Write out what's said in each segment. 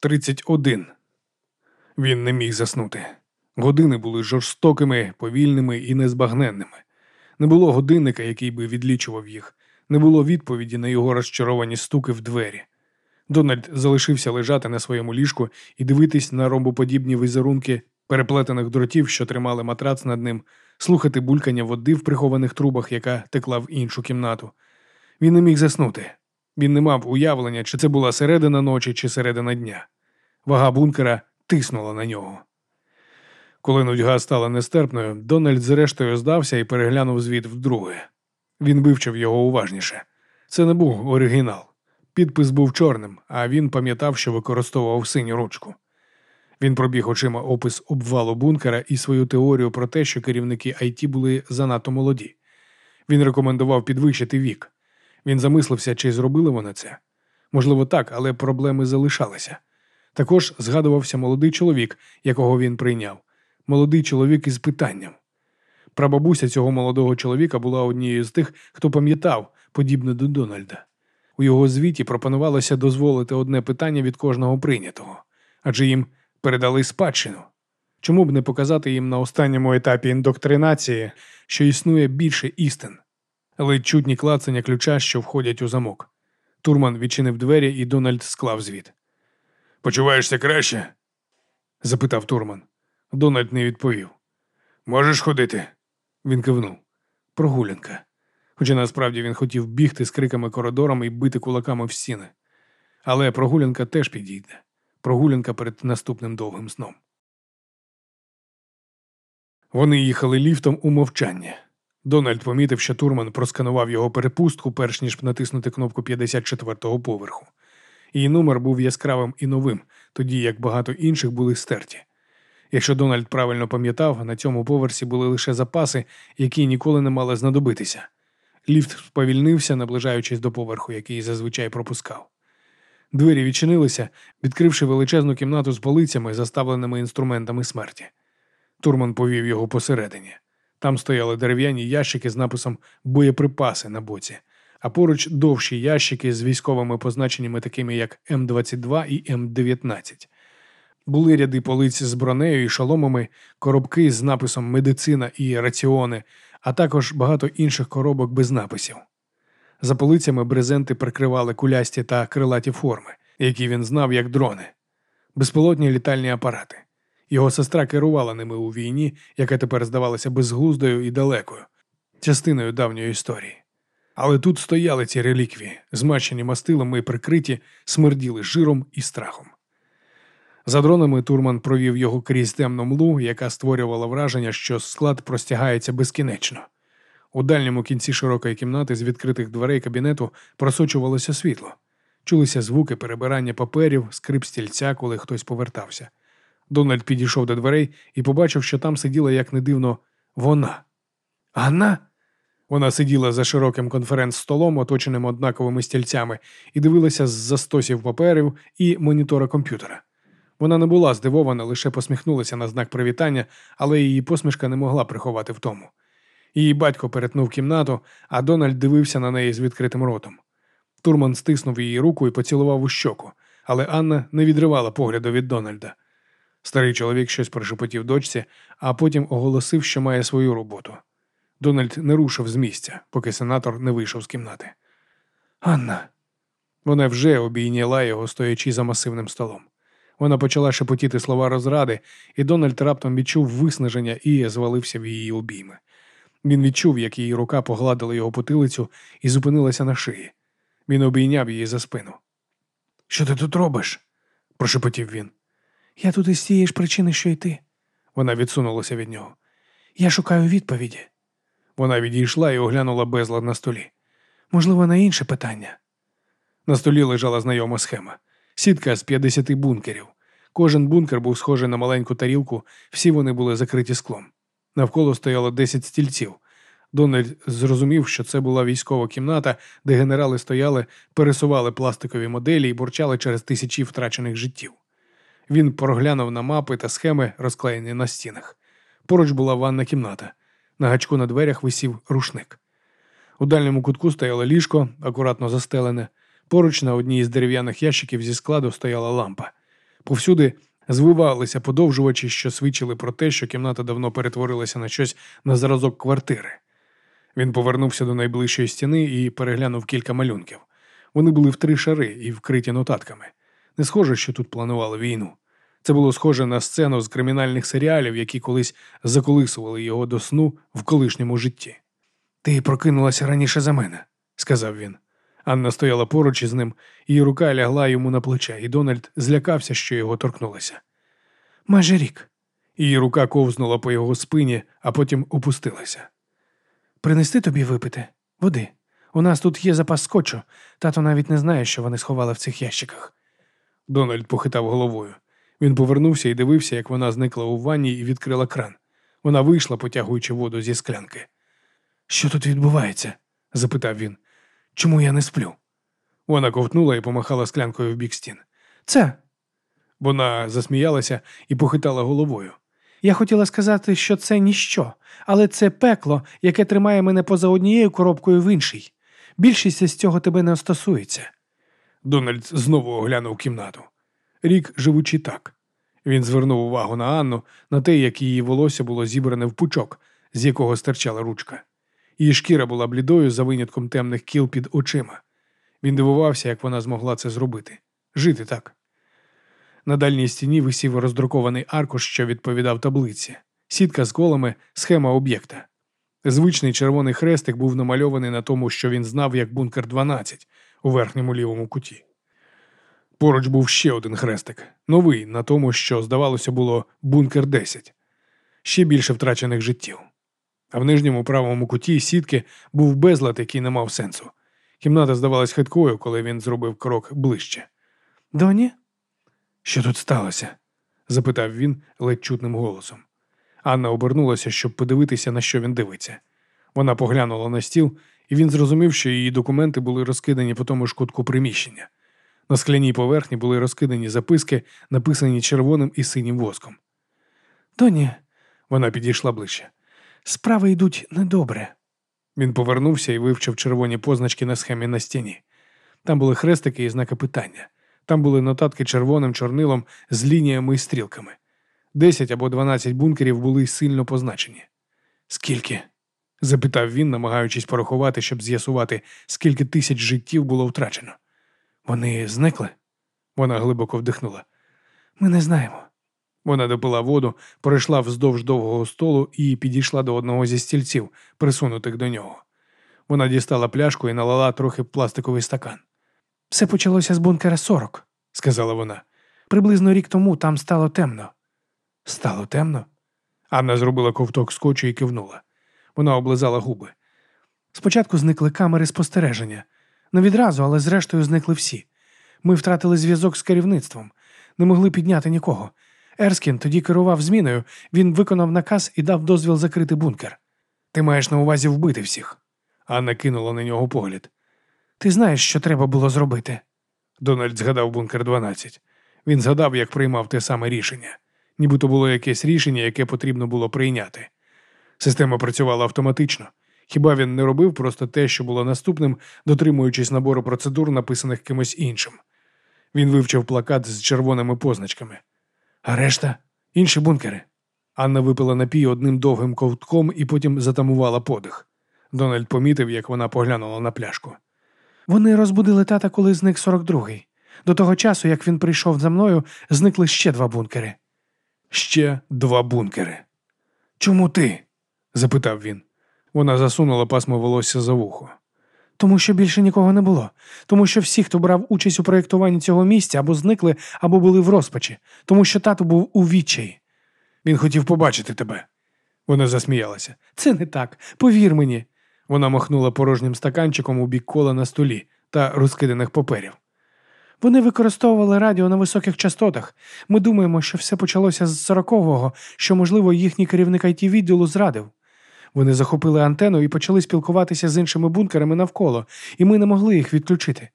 31. Він не міг заснути. Години були жорстокими, повільними і незбагненними. Не було годинника, який би відлічував їх, не було відповіді на його розчаровані стуки в двері. Дональд залишився лежати на своєму ліжку і дивитись на ромбоподібні візерунки переплетених дротів, що тримали матрац над ним, слухати булькання води в прихованих трубах, яка текла в іншу кімнату. Він не міг заснути. Він не мав уявлення, чи це була середина ночі, чи середина дня. Вага бункера тиснула на нього. Коли нудьга стала нестерпною, Дональд зрештою здався і переглянув звіт вдруге. Він вивчив його уважніше. Це не був оригінал. Підпис був чорним, а він пам'ятав, що використовував синю ручку. Він пробіг очима опис обвалу бункера і свою теорію про те, що керівники IT були занадто молоді. Він рекомендував підвищити вік. Він замислився, чи зробили вони це. Можливо, так, але проблеми залишалися. Також згадувався молодий чоловік, якого він прийняв, молодий чоловік із питанням. Прабабуся цього молодого чоловіка була однією з тих, хто пам'ятав, подібне до Дональда. У його звіті пропонувалося дозволити одне питання від кожного прийнятого, адже їм передали спадщину. Чому б не показати їм на останньому етапі індоктринації, що існує більше істин? Але чутні клацання ключа, що входять у замок. Турман відчинив двері, і Дональд склав звіт. Почуваєшся краще? запитав Турман. Дональд не відповів. Можеш ходити? Він кивнув. Прогулянка. Хоча насправді він хотів бігти з криками коридорами і бити кулаками в стіни. Але прогулянка теж підійде. Прогулянка перед наступним довгим сном. Вони їхали ліфтом у мовчання. Дональд помітив, що Турман просканував його перепустку, перш ніж натиснути кнопку 54-го поверху. Її номер був яскравим і новим, тоді як багато інших були стерті. Якщо Дональд правильно пам'ятав, на цьому поверсі були лише запаси, які ніколи не мали знадобитися. Ліфт сповільнився, наближаючись до поверху, який зазвичай пропускав. Двері відчинилися, відкривши величезну кімнату з полицями, заставленими інструментами смерті. Турман повів його посередині. Там стояли дерев'яні ящики з написом боєприпаси на боці, а поруч довші ящики з військовими позначеннями, такими як М22 і М19. Були ряди полиць з бронею і шоломами, коробки з написом Медицина і раціони, а також багато інших коробок без написів. За полицями брезенти прикривали кулясті та крилаті форми, які він знав як дрони, безпілотні літальні апарати. Його сестра керувала ними у війні, яка тепер здавалася безглуздою і далекою, частиною давньої історії. Але тут стояли ці реліквії, змащені мастилом і прикриті, смерділи жиром і страхом. За дронами Турман провів його крізь темну млу, яка створювала враження, що склад простягається безкінечно. У дальньому кінці широкої кімнати з відкритих дверей кабінету просочувалося світло. Чулися звуки перебирання паперів, скрип стільця, коли хтось повертався. Дональд підійшов до дверей і побачив, що там сиділа, як не дивно, вона. Ганна? Вона сиділа за широким конференц-столом, оточеним однаковими стільцями, і дивилася з застосів паперів і монітора комп'ютера. Вона не була здивована, лише посміхнулася на знак привітання, але її посмішка не могла приховати в тому. Її батько перетнув кімнату, а Дональд дивився на неї з відкритим ротом. Турман стиснув її руку і поцілував у щоку, але Анна не відривала погляду від Дональда. Старий чоловік щось прошепотів дочці, а потім оголосив, що має свою роботу. Дональд не рушив з місця, поки сенатор не вийшов з кімнати. Анна. Вона вже обійняла його, стоячи за масивним столом. Вона почала шепотіти слова розради, і Дональд раптом відчув виснаження і звалився в її обійми. Він відчув, як її рука погладила його потилицю і зупинилася на шиї. Він обійняв її за спину. Що ти тут робиш? прошепотів він. Я тут із тієї ж причини, що й ти. Вона відсунулася від нього. Я шукаю відповіді. Вона відійшла і оглянула безлад на столі. Можливо, на інше питання. На столі лежала знайома схема сітка з 50 бункерів. Кожен бункер був схожий на маленьку тарілку, всі вони були закриті склом. Навколо стояло 10 стільців. Дональд зрозумів, що це була військова кімната, де генерали стояли, пересували пластикові моделі і бурчали через тисячі втрачених життів. Він проглянув на мапи та схеми, розклеєні на стінах. Поруч була ванна кімната. На гачку на дверях висів рушник. У дальньому кутку стояло ліжко, акуратно застелене. Поруч на одній із дерев'яних ящиків зі складу стояла лампа. Повсюди звивалися подовжувачі, що свідчили про те, що кімната давно перетворилася на щось на зразок квартири. Він повернувся до найближчої стіни і переглянув кілька малюнків. Вони були в три шари і вкриті нотатками. Не схоже, що тут планували війну. Це було схоже на сцену з кримінальних серіалів, які колись заколисували його до сну в колишньому житті. Ти прокинулася раніше за мене, сказав він. Анна стояла поруч із ним, її рука лягла йому на плече, і Дональд злякався, що його торкнулася. Майже рік. Її рука ковзнула по його спині, а потім опустилася. Принести тобі випити води. У нас тут є запас скотчу. Тато навіть не знає, що вони сховали в цих ящиках. Дональд похитав головою. Він повернувся і дивився, як вона зникла у ванні і відкрила кран. Вона вийшла, потягуючи воду зі склянки. Що тут відбувається? запитав він. Чому я не сплю? Вона ковтнула і помахала склянкою в бік стін. Це. Вона засміялася і похитала головою. Я хотіла сказати, що це ніщо, але це пекло, яке тримає мене поза однією коробкою в іншій. Більшість з цього тебе не стосується. Дональд знову оглянув кімнату. Рік живучи так. Він звернув увагу на Анну, на те, як її волосся було зібране в пучок, з якого стирчала ручка. Її шкіра була блідою за винятком темних кіл під очима. Він дивувався, як вона змогла це зробити. Жити так. На дальній стіні висів роздрукований аркуш, що відповідав таблиці, сітка з колами, схема об'єкта. Звичний червоний хрестик був намальований на тому, що він знав як бункер 12 у верхньому лівому куті. Поруч був ще один хрестик, новий на тому, що, здавалося, було бункер 10, ще більше втрачених життів. А в нижньому правому куті сітки був безлад, який не мав сенсу. Кімната здавалась хиткою, коли він зробив крок ближче. Доні? Що тут сталося? запитав він ледь чутним голосом. Анна обернулася, щоб подивитися, на що він дивиться. Вона поглянула на стіл, і він зрозумів, що її документи були розкидані по тому ж кутку приміщення. На скляній поверхні були розкидані записки, написані червоним і синім воском. Доні, вона підійшла ближче. Справи йдуть недобре. Він повернувся і вивчив червоні позначки на схемі на стіні. Там були хрестики і знаки питання. Там були нотатки червоним чорнилом з лініями і стрілками. Десять або дванадцять бункерів були сильно позначені. Скільки? Запитав він, намагаючись порахувати, щоб з'ясувати, скільки тисяч життів було втрачено. Вони зникли? Вона глибоко вдихнула. Ми не знаємо. Вона допила воду, перейшла вздовж довгого столу і підійшла до одного зі стільців, присунутих до нього. Вона дістала пляшку і налила трохи пластиковий стакан. Все почалося з бункера 40, сказала вона. Приблизно рік тому там стало темно. Стало темно? Анна зробила ковток скотчу і кивнула. Вона облизала губи. Спочатку зникли камери спостереження. Не відразу, але зрештою зникли всі. Ми втратили зв'язок з керівництвом, не могли підняти нікого. Ерскін тоді керував зміною, він виконав наказ і дав дозвіл закрити бункер. Ти маєш на увазі вбити всіх. Анна кинула на нього погляд. Ти знаєш, що треба було зробити. Дональд згадав бункер 12. Він згадав, як приймав те саме рішення, нібито було якесь рішення, яке потрібно було прийняти. Система працювала автоматично. Хіба він не робив просто те, що було наступним, дотримуючись набору процедур, написаних кимось іншим? Він вивчив плакат з червоними позначками. А решта інші бункери. Анна випила напій одним довгим ковтком і потім затамувала подих. Дональд помітив, як вона поглянула на пляшку. Вони розбудили тата, коли зник 42-й. До того часу, як він прийшов за мною, зникли ще два бункери. Ще два бункери. Чому ти? Запитав він. Вона засунула пасмо волосся за вухо. Тому що більше нікого не було, тому що всі, хто брав участь у проєктуванні цього місця, або зникли, або були в розпачі, тому що тато був у відчаї. Він хотів побачити тебе. Вона засміялася. Це не так. Повір мені. Вона махнула порожнім стаканчиком у бік кола на столі та розкиданих паперів. Вони використовували радіо на високих частотах. Ми думаємо, що все почалося з сорокового, що, можливо, їхній керівник it відділу зрадив. Вони захопили антенну і почали спілкуватися з іншими бункерами навколо, і ми не могли їх відключити.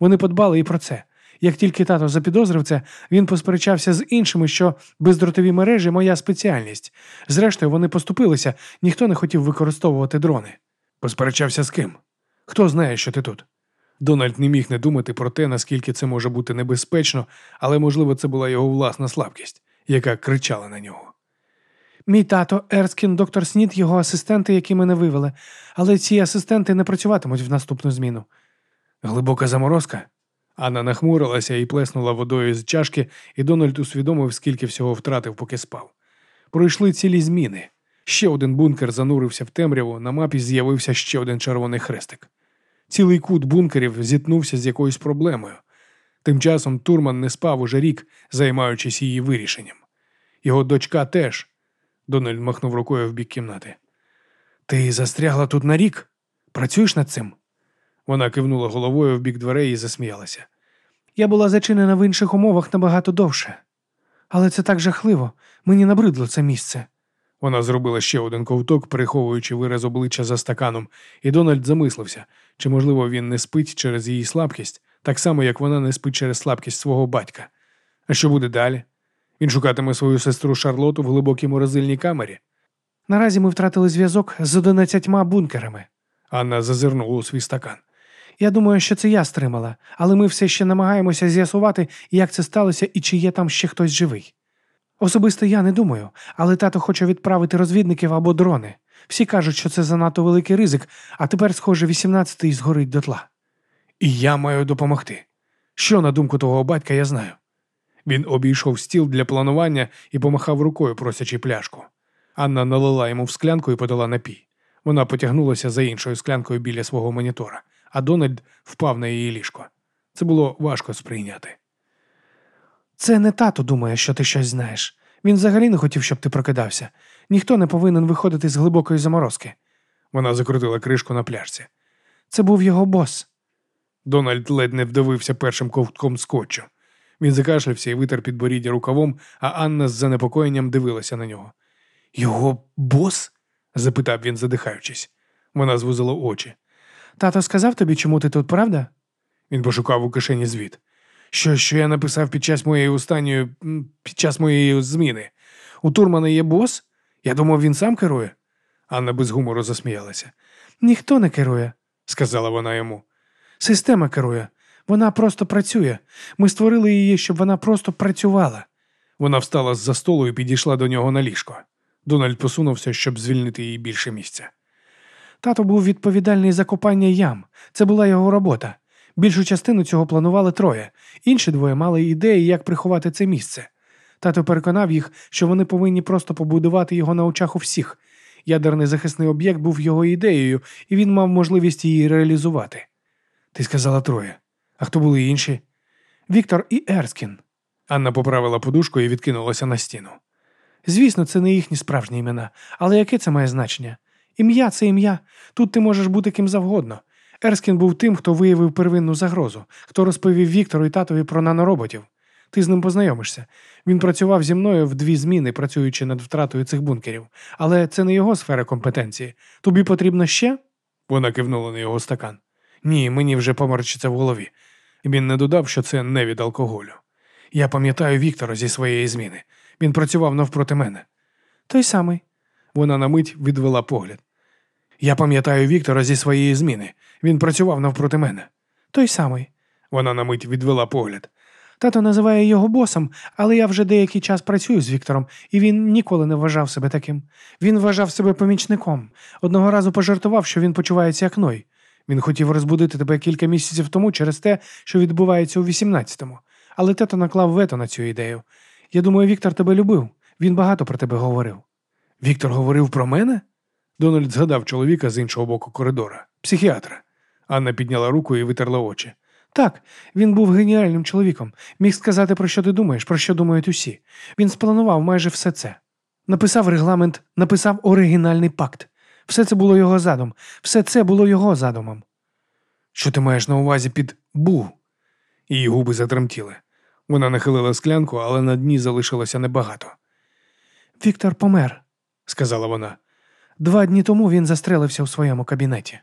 Вони подбали і про це. Як тільки тато запідозрив це, він посперечався з іншими, що бездротові мережі моя спеціальність. Зрештою, вони поступилися, ніхто не хотів використовувати дрони. Посперечався з ким? Хто знає, що ти тут? Дональд не міг не думати про те, наскільки це може бути небезпечно, але, можливо, це була його власна слабкість, яка кричала на нього. Мій тато, Ерскін, доктор Снід, його асистенти, які мене вивели, але ці асистенти не працюватимуть в наступну зміну. Глибока заморозка. Анна нахмурилася і плеснула водою з чашки, і Дональд усвідомив, скільки всього втратив, поки спав. Пройшли цілі зміни. Ще один бункер занурився в темряву, на мапі з'явився ще один червоний хрестик. Цілий кут бункерів зіткнувся з якоюсь проблемою. Тим часом Турман не спав уже рік, займаючись її вирішенням. Його дочка теж. Дональд махнув рукою в бік кімнати. Ти застрягла тут на рік? Працюєш над цим? Вона кивнула головою в бік дверей і засміялася. Я була зачинена в інших умовах набагато довше. Але це так жахливо. Мені набридло це місце. Вона зробила ще один ковток, переховуючи вираз обличчя за стаканом, і Дональд замислився, чи, можливо, він не спить через її слабкість, так само, як вона не спить через слабкість свого батька. А що буде далі? Він шукатиме свою сестру Шарлоту в глибокій морозильній камері. Наразі ми втратили зв'язок з одинадцятьма бункерами. Анна зазирнула у свій стакан. Я думаю, що це я стримала, але ми все ще намагаємося з'ясувати, як це сталося і чи є там ще хтось живий. Особисто я не думаю, але тато хоче відправити розвідників або дрони. Всі кажуть, що це занадто великий ризик, а тепер, схоже, 18-й згорить дотла. І я маю допомогти. Що, на думку того батька, я знаю. Він обійшов стіл для планування і помахав рукою, просячи пляшку. Анна налила йому в склянку і подала напій. Вона потягнулася за іншою склянкою біля свого монітора, а Дональд впав на її ліжко. Це було важко сприйняти. Це не тато думає, що ти щось знаєш. Він взагалі не хотів, щоб ти прокидався. Ніхто не повинен виходити з глибокої заморозки. Вона закрутила кришку на пляшці. Це був його бос. Дональд ледь не вдавився першим ковтком скотчу. Він закашлявся і витер підборіддя рукавом, а Анна з занепокоєнням дивилася на нього. Його бос? запитав він, задихаючись. Вона звузила очі. Тато сказав тобі, чому ти тут, правда? Він пошукав у кишені звіт. Що, що я написав під час моєї останньої під час моєї зміни? У Турмана є бос? Я думав, він сам керує. Анна без гумору засміялася. Ніхто не керує, сказала вона йому. Система керує. Вона просто працює. Ми створили її, щоб вона просто працювала. Вона встала з за столу і підійшла до нього на ліжко. Дональд посунувся, щоб звільнити їй більше місця. Тато був відповідальний за копання ям. Це була його робота. Більшу частину цього планували троє. Інші двоє мали ідеї, як приховати це місце. Тато переконав їх, що вони повинні просто побудувати його на очах у всіх. Ядерний захисний об'єкт був його ідеєю, і він мав можливість її реалізувати. Ти сказала троє. А хто були інші? Віктор і Ерскін. Анна поправила подушку і відкинулася на стіну. Звісно, це не їхні справжні імена, але яке це має значення? Ім'я це ім'я. Тут ти можеш бути ким завгодно. Ерскін був тим, хто виявив первинну загрозу, хто розповів Віктору і татові про нанороботів. Ти з ним познайомишся. Він працював зі мною в дві зміни, працюючи над втратою цих бункерів. Але це не його сфера компетенції. Тобі потрібно ще? Вона кивнула на його стакан. Ні, мені вже поморчиться в голові. Він не додав, що це не від алкоголю. Я пам'ятаю Віктора зі своєї зміни. Він працював навпроти мене. Той самий. Вона на мить відвела погляд. Я пам'ятаю Віктора зі своєї зміни. Він працював навпроти мене. Той самий. Вона на мить відвела погляд. Тато називає його босом, але я вже деякий час працюю з Віктором, і він ніколи не вважав себе таким. Він вважав себе помічником. Одного разу пожартував, що він почувається як Ной. Він хотів розбудити тебе кілька місяців тому через те, що відбувається у 18-му. Але тато наклав вето на цю ідею. Я думаю, Віктор тебе любив. Він багато про тебе говорив. Віктор говорив про мене? Дональд згадав чоловіка з іншого боку коридора, психіатра. Анна підняла руку і витерла очі. Так, він був геніальним чоловіком. Міг сказати, про що ти думаєш, про що думають усі. Він спланував майже все це. Написав регламент, написав оригінальний пакт. Все це було його задум, все це було його задумом. Що ти маєш на увазі під бу? Її губи затремтіли. Вона нахилила склянку, але на дні залишилося небагато. Віктор помер, сказала вона. Два дні тому він застрелився у своєму кабінеті.